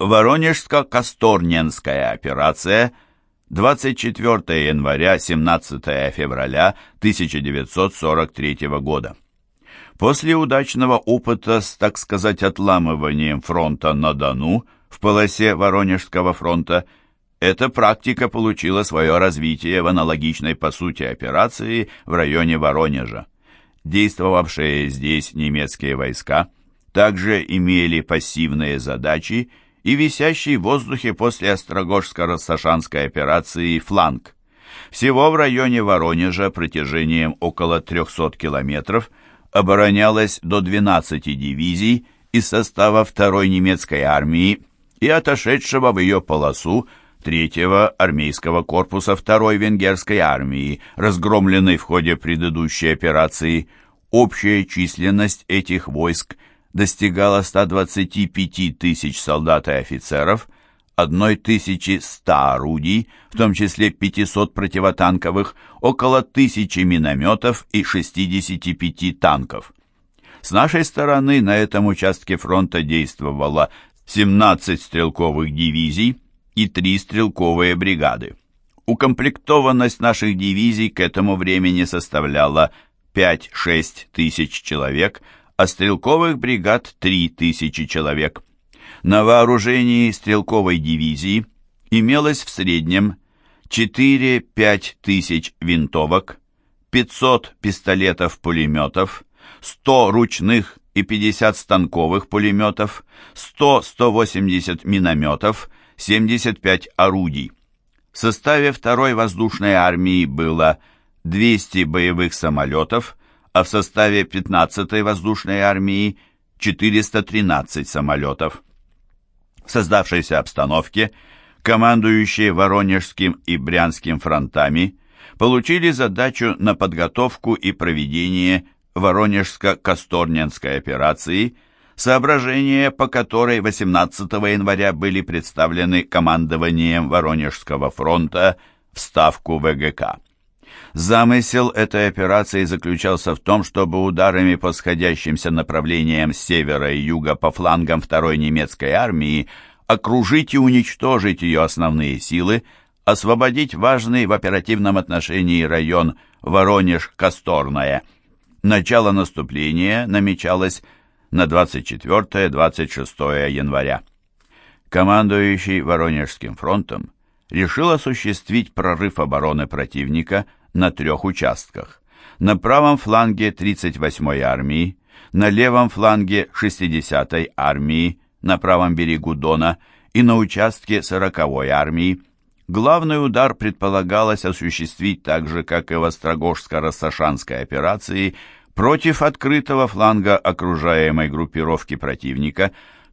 Воронежско-Касторненская операция 24 января-17 февраля 1943 года. После удачного опыта с, так сказать, отламыванием фронта на Дону в полосе Воронежского фронта, эта практика получила свое развитие в аналогичной по сути операции в районе Воронежа. Действовавшие здесь немецкие войска также имели пассивные задачи и висящий в воздухе после Острогожско-Рассашанской операции фланг. Всего в районе Воронежа протяжением около 300 километров оборонялось до 12 дивизий из состава второй немецкой армии и отошедшего в ее полосу третьего армейского корпуса второй венгерской армии, разгромленной в ходе предыдущей операции. Общая численность этих войск – достигала 125 тысяч солдат и офицеров, 1100 орудий, в том числе 500 противотанковых, около 1000 минометов и 65 танков. С нашей стороны на этом участке фронта действовало 17 стрелковых дивизий и 3 стрелковые бригады. Укомплектованность наших дивизий к этому времени составляла 5-6 тысяч человек, а стрелковых бригад 3000 человек. На вооружении стрелковой дивизии имелось в среднем 4-5 тысяч винтовок, 500 пистолетов-пулеметов, 100 ручных и 50 станковых пулеметов, 100-180 минометов, 75 орудий. В составе второй воздушной армии было 200 боевых самолетов, а в составе 15-й воздушной армии 413 самолетов. В создавшейся обстановке командующие Воронежским и Брянским фронтами получили задачу на подготовку и проведение Воронежско-Касторненской операции, соображения по которой 18 января были представлены командованием Воронежского фронта в Ставку ВГК. Замысел этой операции заключался в том, чтобы ударами по сходящимся направлениям с севера и юга по флангам второй немецкой армии окружить и уничтожить ее основные силы, освободить важный в оперативном отношении район Воронеж-Касторное. Начало наступления намечалось на 24-26 января. Командующий Воронежским фронтом решил осуществить прорыв обороны противника на трех участках. На правом фланге 38-й армии, на левом фланге 60-й армии, на правом берегу Дона и на участке 40-й армии. Главный удар предполагалось осуществить так же, как и в Острогожско-Рассашанской операции, против открытого фланга окружаемой группировки противника,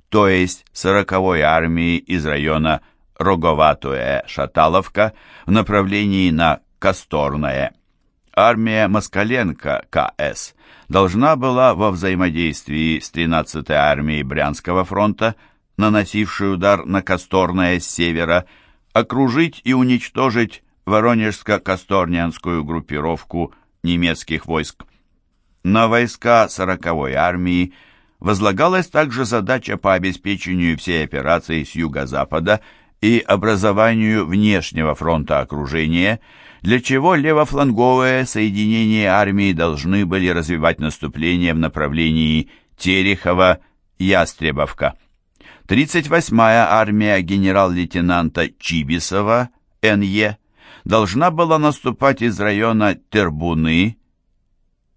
то есть 40-й армии из района Роговатуэ-Шаталовка в направлении на Касторное. Армия Москаленко КС должна была во взаимодействии с 13-й армией Брянского фронта, наносившей удар на Касторное с севера, окружить и уничтожить Воронежско-Касторнянскую группировку немецких войск. На войска 40-й армии возлагалась также задача по обеспечению всей операции с юго-запада и образованию внешнего фронта окружения, для чего левофланговые соединения армии должны были развивать наступление в направлении Терехова-Ястребовка. 38-я армия генерал-лейтенанта Чибисова, Н.Е., должна была наступать из района Тербуны,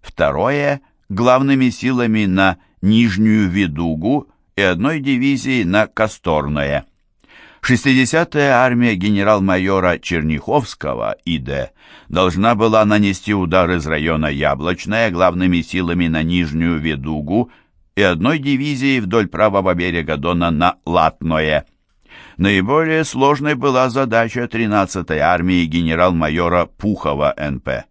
второе – главными силами на Нижнюю Ведугу и одной дивизией на Касторное. 60-я армия генерал-майора Черняховского, ИД, должна была нанести удар из района Яблочная главными силами на Нижнюю Ведугу и одной дивизией вдоль правого берега Дона на Латное. Наиболее сложной была задача 13-й армии генерал-майора Пухова НП.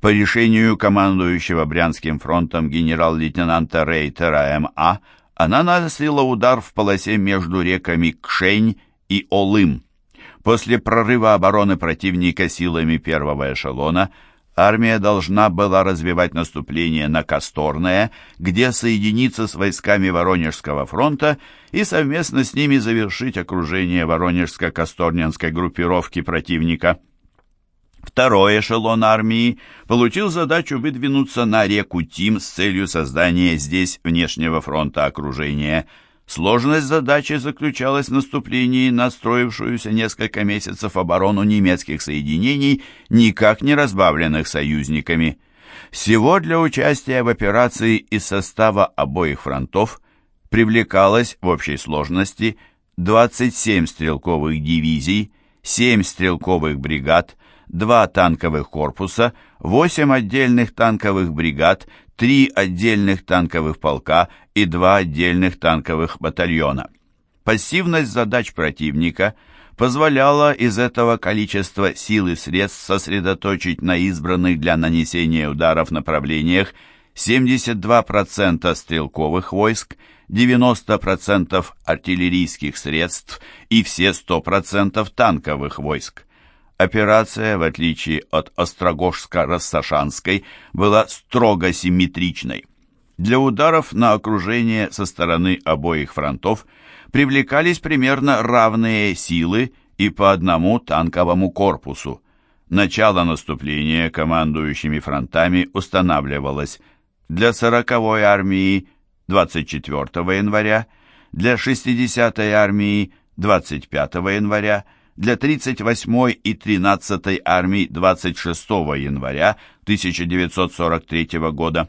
По решению командующего Брянским фронтом генерал-лейтенанта Рейтера МА она наносила удар в полосе между реками Кшень и Олым. После прорыва обороны противника силами первого эшелона армия должна была развивать наступление на Касторное, где соединиться с войсками Воронежского фронта и совместно с ними завершить окружение Воронежско-Касторненской группировки противника. Второй эшелон армии получил задачу выдвинуться на реку Тим с целью создания здесь внешнего фронта окружения – Сложность задачи заключалась в наступлении на строившуюся несколько месяцев оборону немецких соединений, никак не разбавленных союзниками. Всего для участия в операции из состава обоих фронтов привлекалось в общей сложности 27 стрелковых дивизий, 7 стрелковых бригад, 2 танковых корпуса, 8 отдельных танковых бригад, три отдельных танковых полка и два отдельных танковых батальона. Пассивность задач противника позволяла из этого количества сил и средств сосредоточить на избранных для нанесения ударов направлениях 72% стрелковых войск, 90% артиллерийских средств и все 100% танковых войск. Операция, в отличие от Острогожско-Рассашанской, была строго симметричной. Для ударов на окружение со стороны обоих фронтов привлекались примерно равные силы и по одному танковому корпусу. Начало наступления командующими фронтами устанавливалось для 40-й армии 24 января, для 60-й армии 25 января, для 38-й и 13-й армий 26 января 1943 года.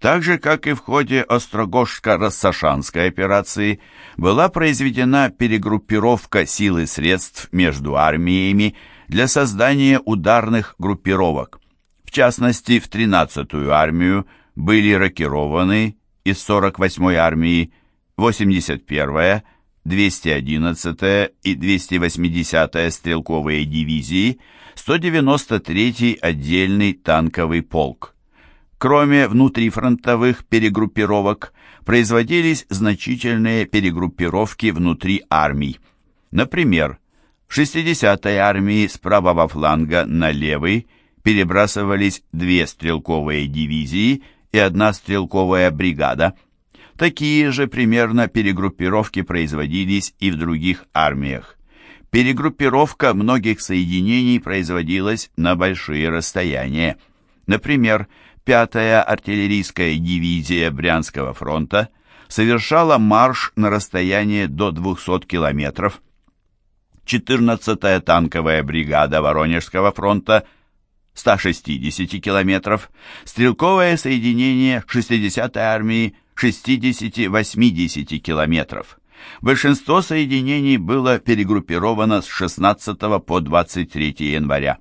Так же, как и в ходе Острогожско-Рассашанской операции, была произведена перегруппировка сил и средств между армиями для создания ударных группировок. В частности, в 13-ю армию были рокированы из 48-й армии 81-я, 211-я и 280-я стрелковые дивизии, 193-й отдельный танковый полк. Кроме внутрифронтовых перегруппировок, производились значительные перегруппировки внутри армий. Например, в 60-й армии с правого фланга на левый перебрасывались две стрелковые дивизии и одна стрелковая бригада – Такие же примерно перегруппировки производились и в других армиях. Перегруппировка многих соединений производилась на большие расстояния. Например, 5-я артиллерийская дивизия Брянского фронта совершала марш на расстояние до 200 километров. 14-я танковая бригада Воронежского фронта 160 километров, стрелковое соединение 60-й армии 60-80 километров. Большинство соединений было перегруппировано с 16 по 23 января.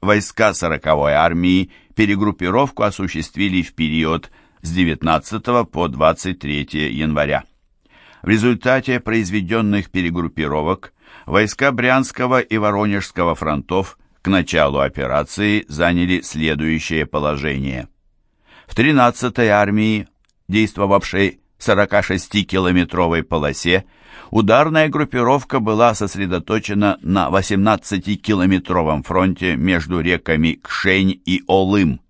Войска 40-й армии перегруппировку осуществили в период с 19 по 23 января. В результате произведенных перегруппировок войска Брянского и Воронежского фронтов к началу операции заняли следующее положение. В 13-й армии действовавшей в 46-километровой полосе, ударная группировка была сосредоточена на 18-километровом фронте между реками Кшень и Олым.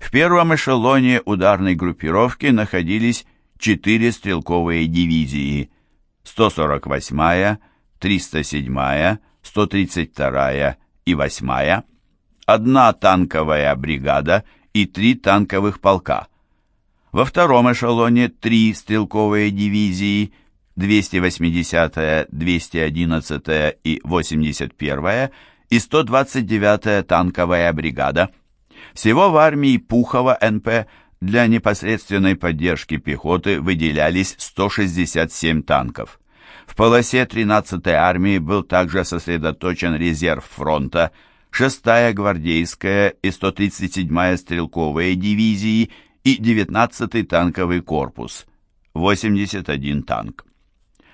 В первом эшелоне ударной группировки находились четыре стрелковые дивизии 148-я, 307-я, 132-я и 8-я, одна танковая бригада и три танковых полка – во втором эшелоне три стрелковые дивизии 280-я, 211-я и 81-я и 129-я танковая бригада. Всего в армии Пухова НП для непосредственной поддержки пехоты выделялись 167 танков. В полосе 13-й армии был также сосредоточен резерв фронта, 6-я гвардейская и 137-я стрелковые дивизии и 19-й танковый корпус, 81 танк.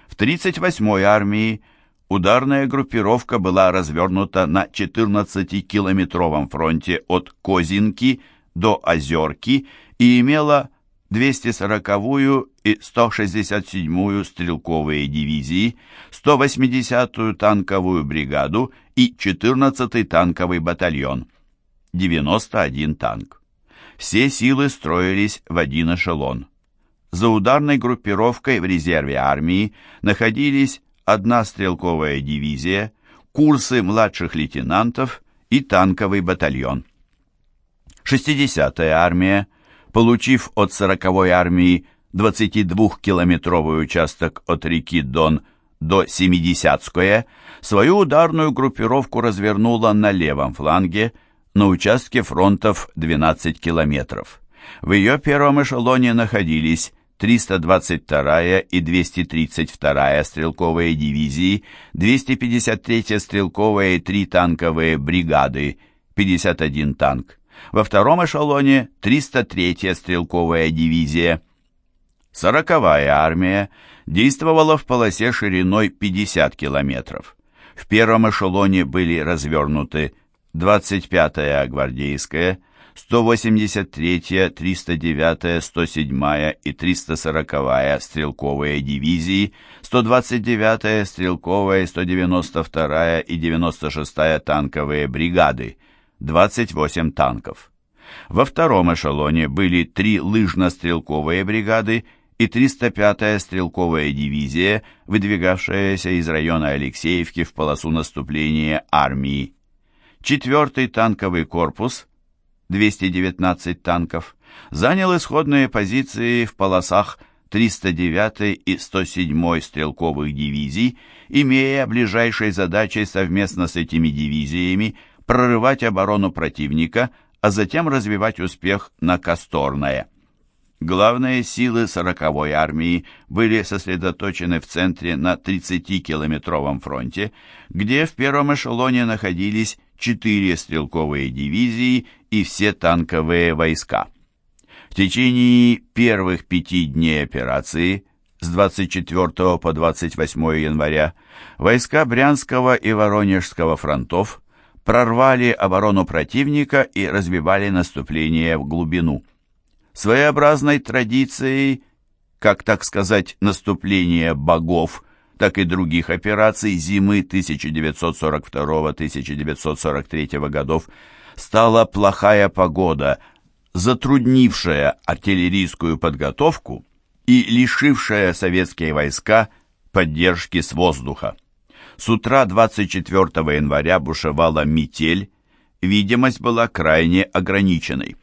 В 38-й армии ударная группировка была развернута на 14-километровом фронте от Козинки до Озерки и имела 240-ю и 167-ю стрелковые дивизии, 180-ю танковую бригаду и 14-й танковый батальон. 91 танк. Все силы строились в один эшелон. За ударной группировкой в резерве армии находились одна стрелковая дивизия, курсы младших лейтенантов и танковый батальон. 60-я армия, получив от 40-й армии 22-километровый участок от реки Дон до 70-ское, свою ударную группировку развернула на левом фланге на участке фронтов 12 километров. В ее первом эшелоне находились 322-я и 232-я стрелковые дивизии, 253-я стрелковая и 3 танковые бригады, 51 танк. Во втором эшелоне 303-я стрелковая дивизия. 40-я армия действовала в полосе шириной 50 километров. В первом эшелоне были развернуты 25-я гвардейская, 183-я, 309-я, 107-я и 340-я стрелковые дивизии, 129-я стрелковая, 192-я и 96-я танковые бригады, 28 танков. Во втором эшелоне были три лыжно-стрелковые бригады и 305-я стрелковая дивизия, выдвигавшаяся из района Алексеевки в полосу наступления армии. Четвертый танковый корпус – 219 танков, занял исходные позиции в полосах 309 и 107 стрелковых дивизий, имея ближайшей задачей совместно с этими дивизиями прорывать оборону противника, а затем развивать успех на Касторное. Главные силы 40-й армии были сосредоточены в центре на 30-километровом фронте, где в первом эшелоне находились четыре стрелковые дивизии и все танковые войска. В течение первых пяти дней операции с 24 по 28 января войска Брянского и Воронежского фронтов прорвали оборону противника и развивали наступление в глубину. Своеобразной традицией, как так сказать, наступление богов – так и других операций зимы 1942-1943 годов стала плохая погода, затруднившая артиллерийскую подготовку и лишившая советские войска поддержки с воздуха. С утра 24 января бушевала метель, видимость была крайне ограниченной.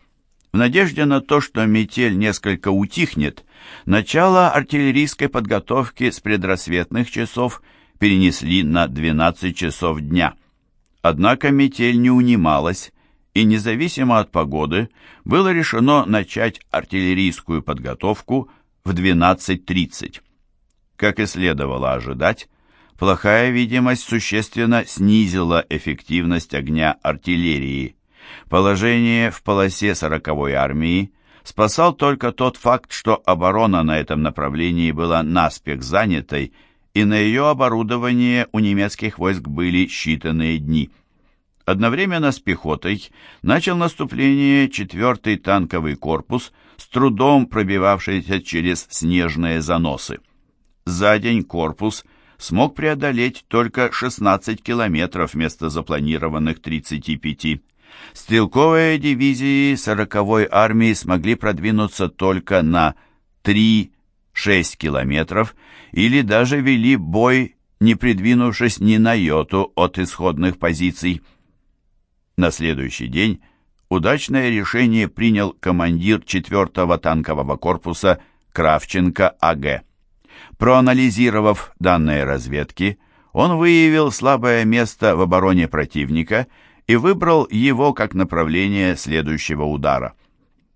В надежде на то, что метель несколько утихнет, начало артиллерийской подготовки с предрассветных часов перенесли на 12 часов дня. Однако метель не унималась, и независимо от погоды было решено начать артиллерийскую подготовку в 12.30. Как и следовало ожидать, плохая видимость существенно снизила эффективность огня артиллерии. Положение в полосе 40-й армии спасал только тот факт, что оборона на этом направлении была наспех занятой, и на ее оборудование у немецких войск были считанные дни. Одновременно с пехотой начал наступление 4-й танковый корпус, с трудом пробивавшийся через снежные заносы. За день корпус смог преодолеть только 16 километров вместо запланированных 35. Стрелковые дивизии 40-й армии смогли продвинуться только на 3-6 километров или даже вели бой, не придвинувшись ни на йоту от исходных позиций. На следующий день удачное решение принял командир 4-го танкового корпуса Кравченко А.Г. Проанализировав данные разведки, он выявил слабое место в обороне противника и выбрал его как направление следующего удара.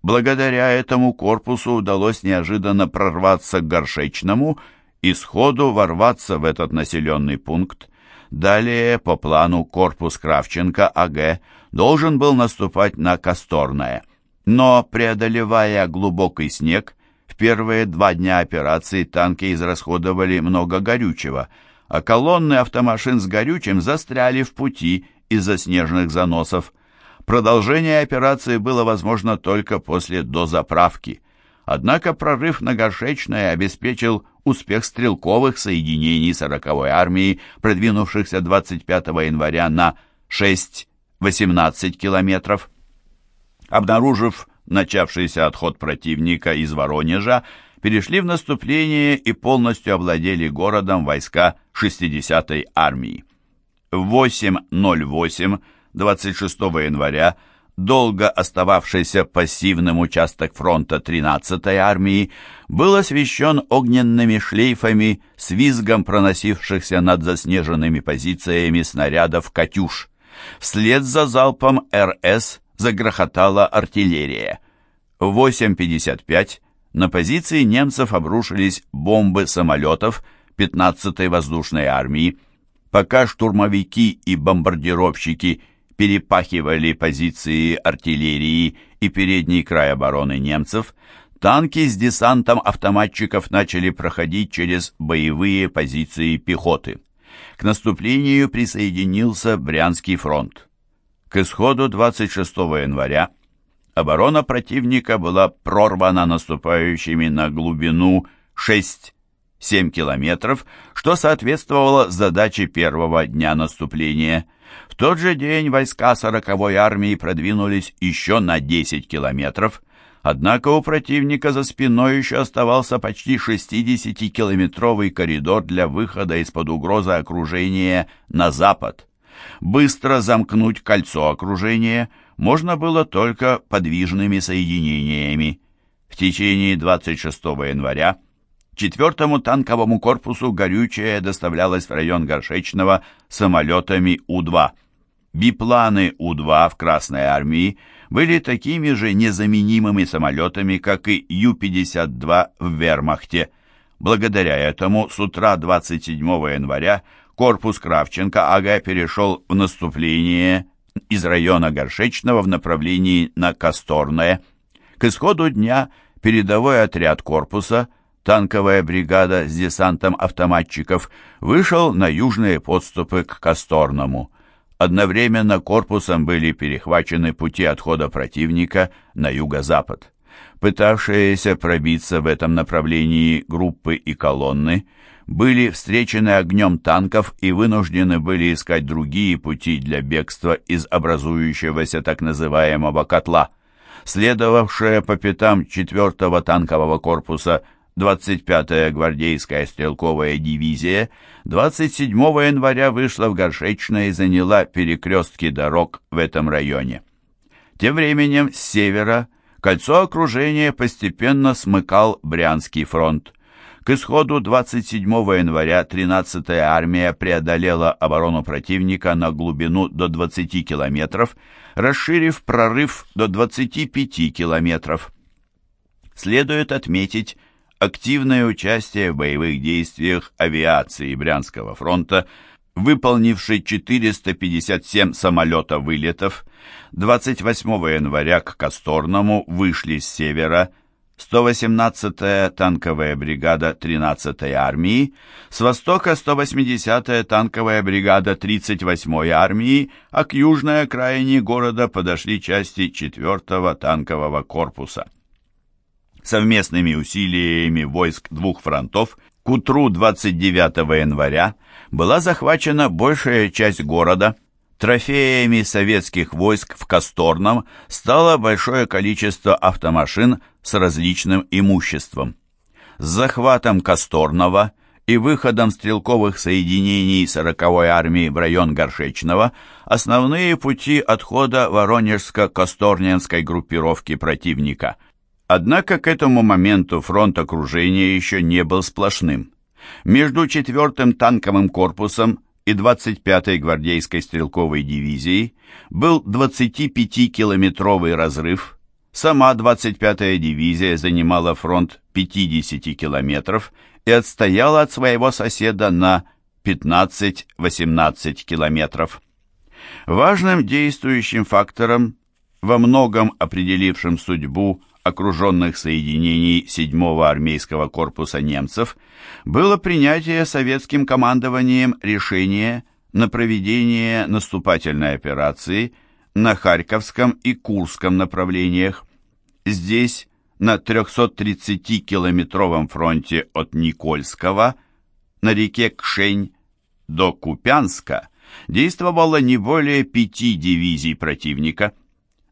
Благодаря этому корпусу удалось неожиданно прорваться к Горшечному и сходу ворваться в этот населенный пункт. Далее, по плану, корпус Кравченко АГ должен был наступать на Касторное. Но, преодолевая глубокий снег, в первые два дня операции танки израсходовали много горючего, а колонны автомашин с горючим застряли в пути из-за снежных заносов. Продолжение операции было возможно только после дозаправки. Однако прорыв на Горшечное обеспечил успех стрелковых соединений 40-й армии, продвинувшихся 25 января на 6-18 километров. Обнаружив начавшийся отход противника из Воронежа, перешли в наступление и полностью овладели городом войска 60-й армии. В 8.08 26 января долго остававшийся пассивным участок фронта 13-й армии был освещен огненными шлейфами с визгом проносившихся над заснеженными позициями снарядов «Катюш». Вслед за залпом РС загрохотала артиллерия. В 8.55 на позиции немцев обрушились бомбы самолетов 15-й воздушной армии. Пока штурмовики и бомбардировщики перепахивали позиции артиллерии и передний край обороны немцев, танки с десантом автоматчиков начали проходить через боевые позиции пехоты. К наступлению присоединился Брянский фронт. К исходу 26 января оборона противника была прорвана наступающими на глубину 6-7 километров, что соответствовало задаче первого дня наступления. В тот же день войска 40-й армии продвинулись еще на 10 километров, однако у противника за спиной еще оставался почти 60-километровый коридор для выхода из-под угрозы окружения на запад. Быстро замкнуть кольцо окружения можно было только подвижными соединениями. В течение 26 января 4-му танковому корпусу горючее доставлялось в район Горшечного самолетами У-2. Бипланы У-2 в Красной армии были такими же незаменимыми самолетами, как и Ю-52 в Вермахте. Благодаря этому с утра 27 января корпус Кравченко АГ перешел в наступление из района Горшечного в направлении на Касторное. К исходу дня передовой отряд корпуса, танковая бригада с десантом автоматчиков, вышел на южные подступы к Касторному. Одновременно корпусом были перехвачены пути отхода противника на юго-запад. Пытавшиеся пробиться в этом направлении группы и колонны были встречены огнем танков и вынуждены были искать другие пути для бегства из образующегося так называемого котла. Следовавшая по пятам 4-го танкового корпуса 25-я гвардейская стрелковая дивизия 27 января вышла в Горшечное и заняла перекрестки дорог в этом районе. Тем временем с севера кольцо окружения постепенно смыкал Брянский фронт. К исходу 27 января 13-я армия преодолела оборону противника на глубину до 20 километров, расширив прорыв до 25 километров. Следует отметить активное участие в боевых действиях авиации Брянского фронта, выполнившей 457 самолета-вылетов, 28 января к Косторному вышли с севера 118-я танковая бригада 13-й армии, с востока 180-я танковая бригада 38-й армии, а к южной окраине города подошли части 4-го танкового корпуса. Совместными усилиями войск двух фронтов к утру 29 января была захвачена большая часть города – Трофеями советских войск в Касторном стало большое количество автомашин с различным имуществом. С захватом Касторного и выходом стрелковых соединений 40-й армии в район Горшечного основные пути отхода Воронежско-Касторненской группировки противника. Однако к этому моменту фронт окружения еще не был сплошным. Между 4-м танковым корпусом и 25-й гвардейской стрелковой дивизией был 25-километровый разрыв. Сама 25-я дивизия занимала фронт 50 километров и отстояла от своего соседа на 15-18 километров. Важным действующим фактором, во многом определившим судьбу окруженных соединений 7-го армейского корпуса немцев было принятие советским командованием решения на проведение наступательной операции на Харьковском и Курском направлениях. Здесь, на 330-километровом фронте от Никольского на реке Кшень до Купянска, действовало не более пяти дивизий противника –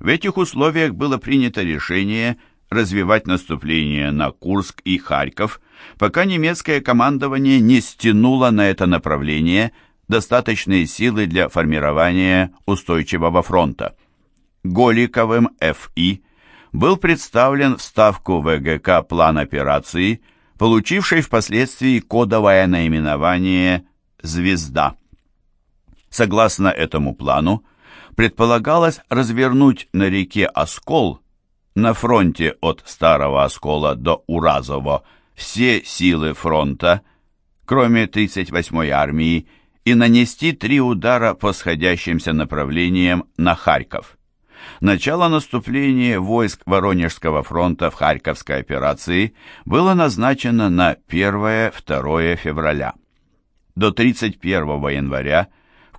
В этих условиях было принято решение развивать наступление на Курск и Харьков, пока немецкое командование не стянуло на это направление достаточные силы для формирования устойчивого фронта. Голиковым Ф.И. был представлен в Ставку ВГК план операции, получивший впоследствии кодовое наименование «Звезда». Согласно этому плану, предполагалось развернуть на реке Оскол, на фронте от Старого Оскола до Уразово, все силы фронта, кроме 38-й армии, и нанести три удара по сходящимся направлениям на Харьков. Начало наступления войск Воронежского фронта в Харьковской операции было назначено на 1-2 февраля. До 31 января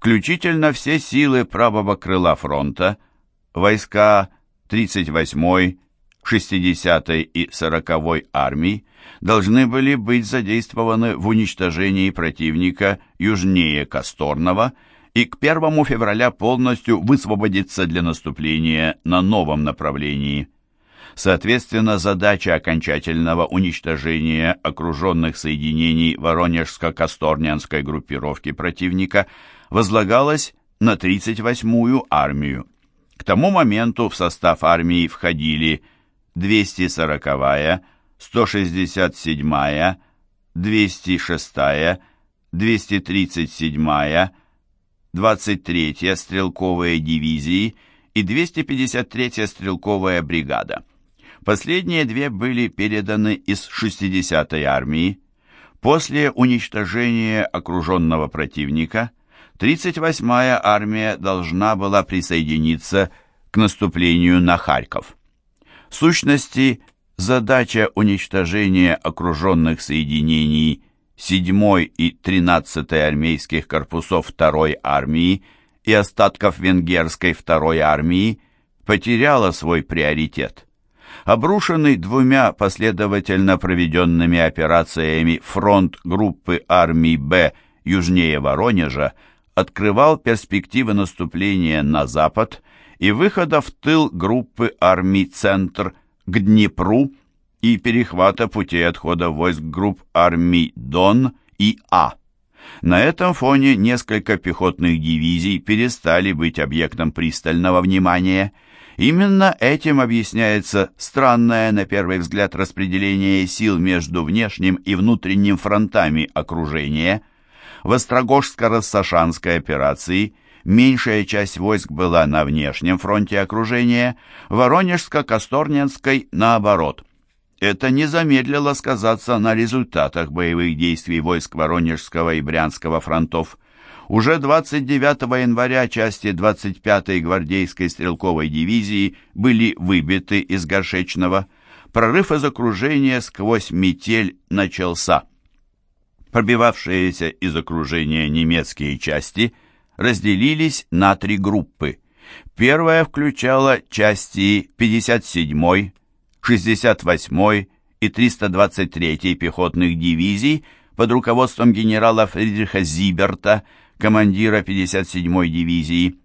включительно все силы правого крыла фронта, войска 38-й, 60-й и 40-й армий должны были быть задействованы в уничтожении противника южнее Косторного и к 1 февраля полностью высвободиться для наступления на новом направлении. Соответственно, задача окончательного уничтожения окруженных соединений Воронежско-Косторнянской группировки противника возлагалась на 38-ю армию. К тому моменту в состав армии входили 240-я, 167-я, 206-я, 237-я, 23-я стрелковые дивизии и 253-я стрелковая бригада. Последние две были переданы из 60-й армии. После уничтожения окруженного противника 38-я армия должна была присоединиться к наступлению на Харьков. В сущности, задача уничтожения окруженных соединений 7 и 13 армейских корпусов 2 армии и остатков венгерской 2 армии потеряла свой приоритет. Обрушенный двумя последовательно проведенными операциями фронт группы армий «Б» южнее Воронежа открывал перспективы наступления на запад и выхода в тыл группы армий «Центр» к Днепру и перехвата путей отхода войск групп армий «Дон» и «А». На этом фоне несколько пехотных дивизий перестали быть объектом пристального внимания. Именно этим объясняется странное, на первый взгляд, распределение сил между внешним и внутренним фронтами окружения. В Острогожско-Рассашанской операции меньшая часть войск была на внешнем фронте окружения, Воронежско-Косторненской наоборот – это не замедлило сказаться на результатах боевых действий войск Воронежского и Брянского фронтов. Уже 29 января части 25-й гвардейской стрелковой дивизии были выбиты из Горшечного. Прорыв из окружения сквозь метель начался. Пробивавшиеся из окружения немецкие части разделились на три группы. Первая включала части 57-й, 68-й и 323-й пехотных дивизий под руководством генерала Фридриха Зиберта, командира 57-й дивизии.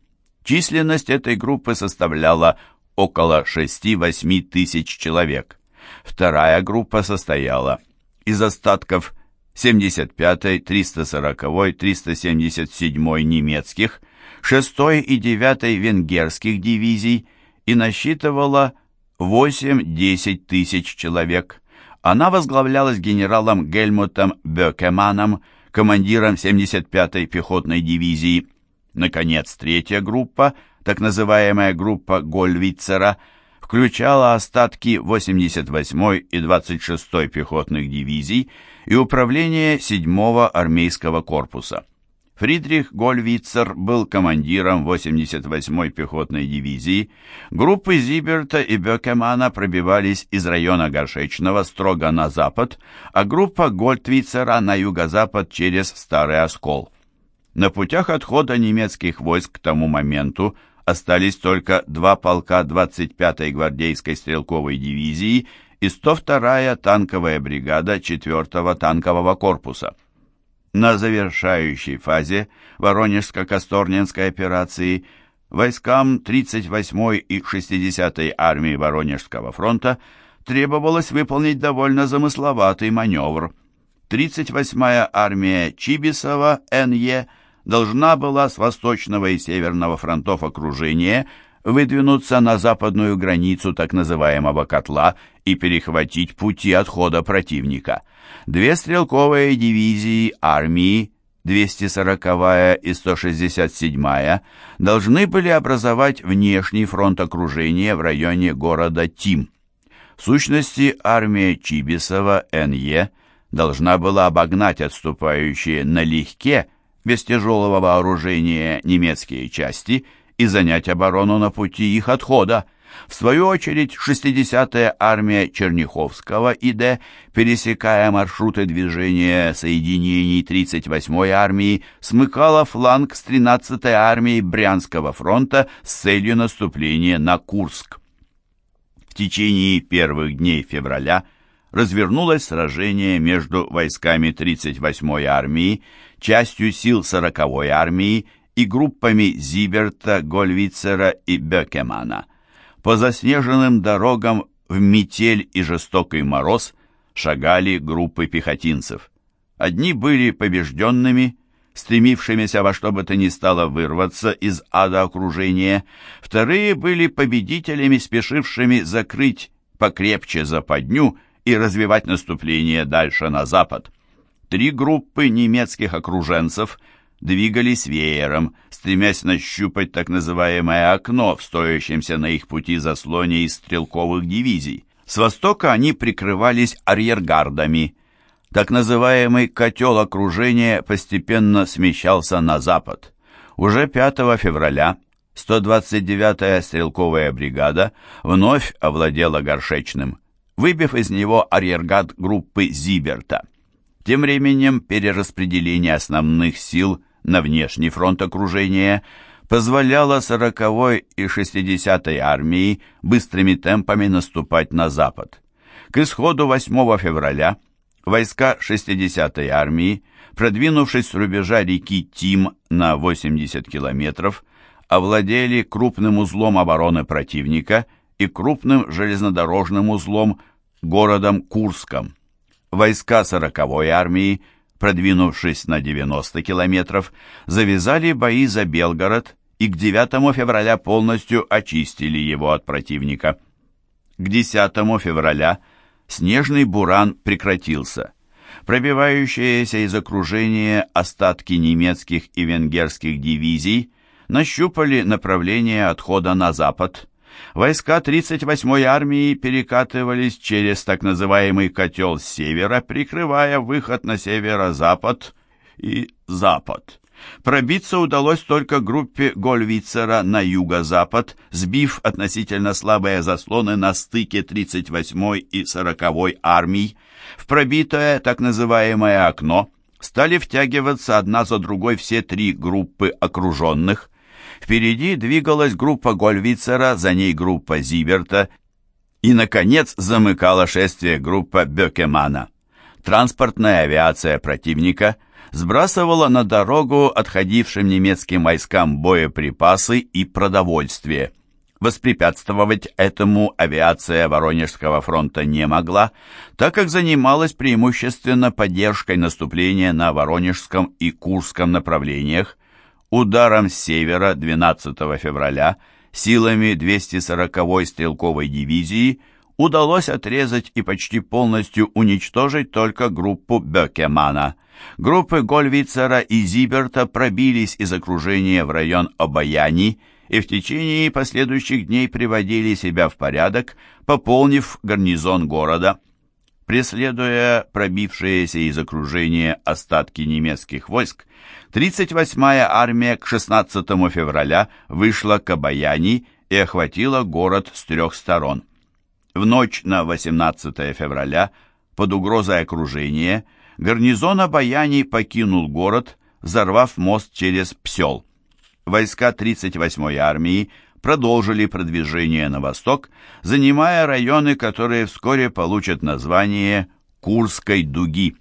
Численность этой группы составляла около 6-8 тысяч человек. Вторая группа состояла из остатков 75-й, 340-й, 377-й немецких, 6-й и 9-й венгерских дивизий и насчитывала 8-10 тысяч человек. Она возглавлялась генералом Гельмутом Бекеманом, командиром 75-й пехотной дивизии. Наконец, третья группа, так называемая группа Гольвицера, включала остатки 88-й и 26-й пехотных дивизий и управление 7-го армейского корпуса. Фридрих Гольвицер был командиром 88-й пехотной дивизии. Группы Зиберта и Бекемана пробивались из района Горшечного строго на запад, а группа Гольдвицера на юго-запад через Старый Оскол. На путях отхода немецких войск к тому моменту остались только два полка 25-й гвардейской стрелковой дивизии и 102-я танковая бригада 4-го танкового корпуса. На завершающей фазе Воронежско-Косторненской операции Войскам 38-й и 60-й армии Воронежского фронта требовалось выполнить довольно замысловатый маневр. 38-я армия Чибисова Н.Е. должна была с восточного и северного фронтов окружения выдвинуться на западную границу так называемого котла и перехватить пути отхода противника. Две стрелковые дивизии армии 240-я и 167-я должны были образовать внешний фронт окружения в районе города Тим. В сущности, армия Чибисова Н.Е. должна была обогнать отступающие налегке, без тяжелого вооружения немецкие части и занять оборону на пути их отхода, в свою очередь, 60-я армия Черняховского ИД, пересекая маршруты движения соединений 38-й армии, смыкала фланг с 13-й армией Брянского фронта с целью наступления на Курск. В течение первых дней февраля развернулось сражение между войсками 38-й армии, частью сил 40-й армии и группами Зиберта, Гольвицера и Бекемана – по заснеженным дорогам в метель и жестокий мороз шагали группы пехотинцев. Одни были побежденными, стремившимися во что бы то ни стало вырваться из ада окружения, вторые были победителями, спешившими закрыть покрепче западню и развивать наступление дальше на запад. Три группы немецких окруженцев – двигались веером, стремясь нащупать так называемое окно в стоящемся на их пути заслоне из стрелковых дивизий. С востока они прикрывались арьергардами. Так называемый «котел окружения» постепенно смещался на запад. Уже 5 февраля 129-я стрелковая бригада вновь овладела Горшечным, выбив из него арьергард группы Зиберта. Тем временем перераспределение основных сил на внешний фронт окружения позволяло 40-й и 60-й армии быстрыми темпами наступать на запад. К исходу 8 февраля войска 60-й армии, продвинувшись с рубежа реки Тим на 80 километров, овладели крупным узлом обороны противника и крупным железнодорожным узлом городом Курском. Войска 40-й армии – продвинувшись на 90 километров, завязали бои за Белгород и к 9 февраля полностью очистили его от противника. К 10 февраля снежный буран прекратился. Пробивающиеся из окружения остатки немецких и венгерских дивизий нащупали направление отхода на запад, Войска 38-й армии перекатывались через так называемый котел с севера, прикрывая выход на северо-запад и запад. Пробиться удалось только группе Гольвицера на юго-запад, сбив относительно слабые заслоны на стыке 38-й и 40-й армий. В пробитое так называемое окно стали втягиваться одна за другой все три группы окруженных – Впереди двигалась группа Гольвицера, за ней группа Зиберта и, наконец, замыкала шествие группа Бекемана. Транспортная авиация противника сбрасывала на дорогу отходившим немецким войскам боеприпасы и продовольствие. Воспрепятствовать этому авиация Воронежского фронта не могла, так как занималась преимущественно поддержкой наступления на Воронежском и Курском направлениях, Ударом с севера 12 февраля силами 240-й стрелковой дивизии удалось отрезать и почти полностью уничтожить только группу Бекемана. Группы Гольвицера и Зиберта пробились из окружения в район Обаяни и в течение последующих дней приводили себя в порядок, пополнив гарнизон города. Преследуя пробившиеся из окружения остатки немецких войск, 38-я армия к 16 февраля вышла к Обаяни и охватила город с трех сторон. В ночь на 18 февраля под угрозой окружения гарнизон Обаяни покинул город, взорвав мост через Псел. Войска 38-й армии продолжили продвижение на восток, занимая районы, которые вскоре получат название Курской дуги.